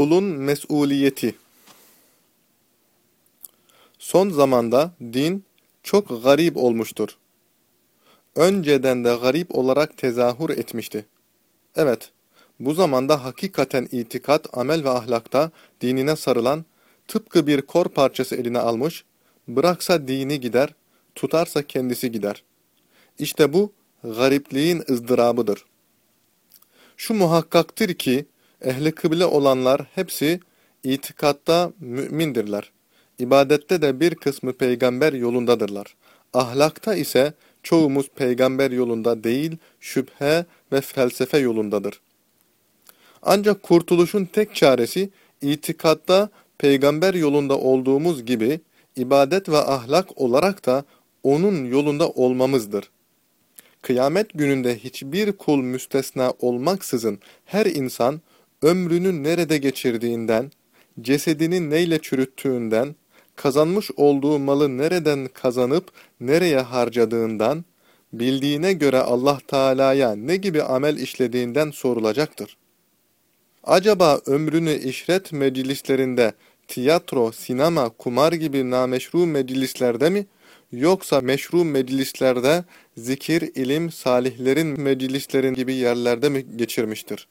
Kulun mesuliyeti Son zamanda din çok garip olmuştur. Önceden de garip olarak tezahür etmişti. Evet, bu zamanda hakikaten itikat, amel ve ahlakta dinine sarılan, tıpkı bir kor parçası eline almış, bıraksa dini gider, tutarsa kendisi gider. İşte bu, garipliğin ızdırabıdır. Şu muhakkaktır ki, ehli kıble olanlar hepsi itikatta mümindirler. İbadette de bir kısmı peygamber yolundadırlar. Ahlakta ise çoğumuz peygamber yolunda değil, şüphe ve felsefe yolundadır. Ancak kurtuluşun tek çaresi itikatta peygamber yolunda olduğumuz gibi ibadet ve ahlak olarak da onun yolunda olmamızdır. Kıyamet gününde hiçbir kul müstesna olmaksızın her insan ömrünü nerede geçirdiğinden, cesedini neyle çürüttüğünden, kazanmış olduğu malı nereden kazanıp nereye harcadığından, bildiğine göre Allah Teala'ya ne gibi amel işlediğinden sorulacaktır. Acaba ömrünü işret meclislerinde, tiyatro, sinema, kumar gibi nameşru meclislerde mi, yoksa meşru meclislerde, zikir, ilim, salihlerin meclislerin gibi yerlerde mi geçirmiştir?